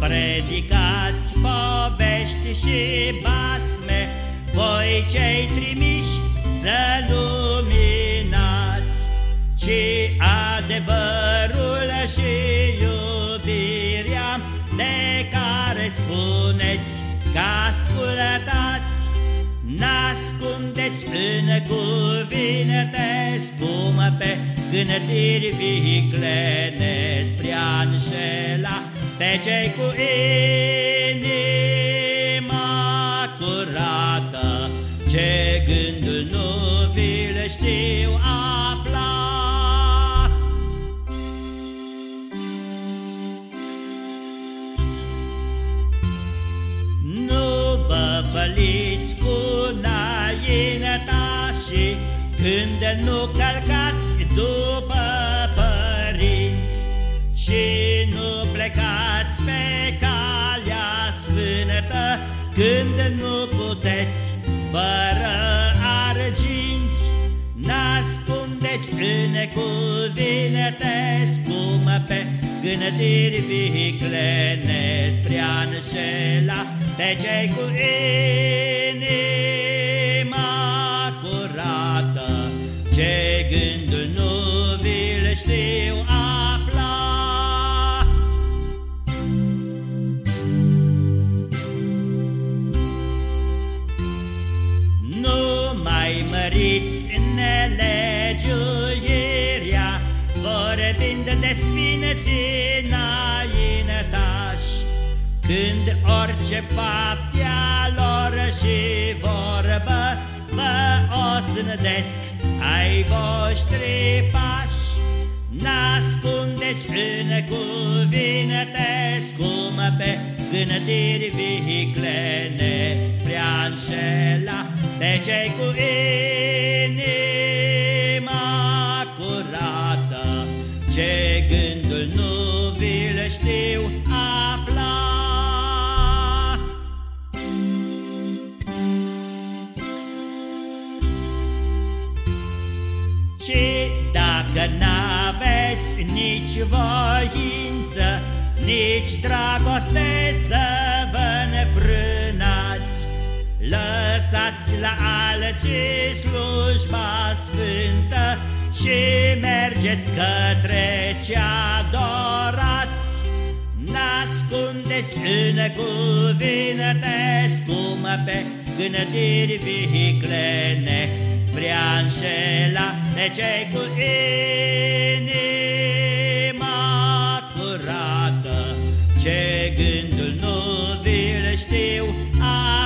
predicați povești și basme, voi cei trimiși să luminați, ci adevărul și iubirea de care spuneți că ascultați, N-ascundeți în cuvinte scumpe Gândiri viclene spre înșela Pe cei cu inima curată. Ce gândul nu vi le știu afla. Nu vă făliți cu nainătașii Când nu călcați după părinți Și nu plecați Când nu puteți fără arginți N-ascundeți în cuvinte scumpe Gândiri viclene spre înșela Pe cei cu inima sfinății înaintași Când orice faptea lor și vorbă Vă osândesc ai voștri pași N-ascundeți în cuvinte scumpe Gândiri viclene spre înșela Pe cei cu inima Și dacă n-aveți nici voință, nici dragoste să vă nefrânați, Lăsați la alții slujba sfântă și mergeți către ce adorați. N-ascundeți în cuvinte scumpe gândiri viclene spre a înșela pe cei cu inima curată, ce gândul nu vi știu azi.